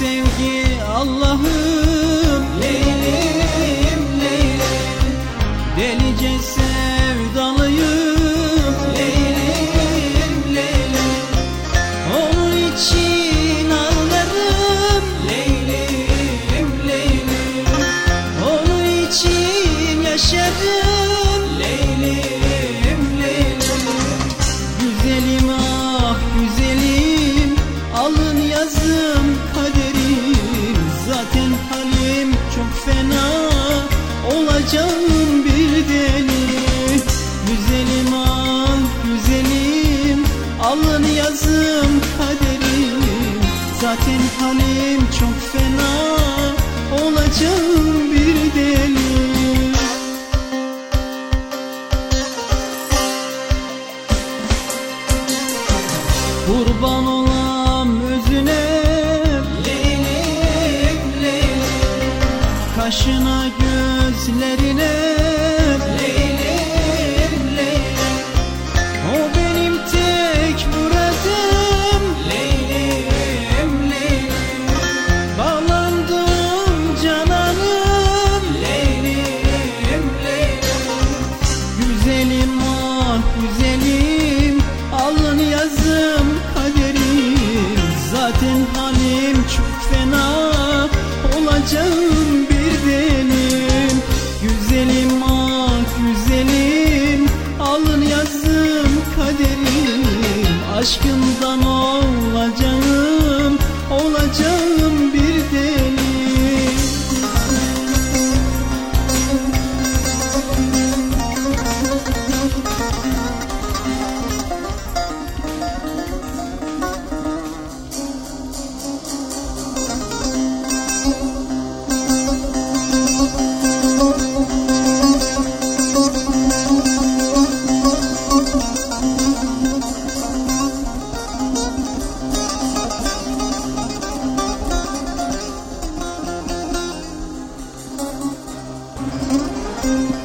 sevgi Allah'ım. Leylim leylim. Delice sevdalıyım. Leylim leylim. Onun için ağlarım. Leylim leylim. Onun için yaşarım Zaten halim çok fena Olacağım bir deli. Kurban olam özüne Leylim leylim Kaşına gözlerine Güzelim ah güzelim. Alın yazım kaderim. Zaten halim çok fena. Olacağım bir delim Güzelim ah güzelim. Alın yazım kaderim. Aşkımdan Olacağım Leylim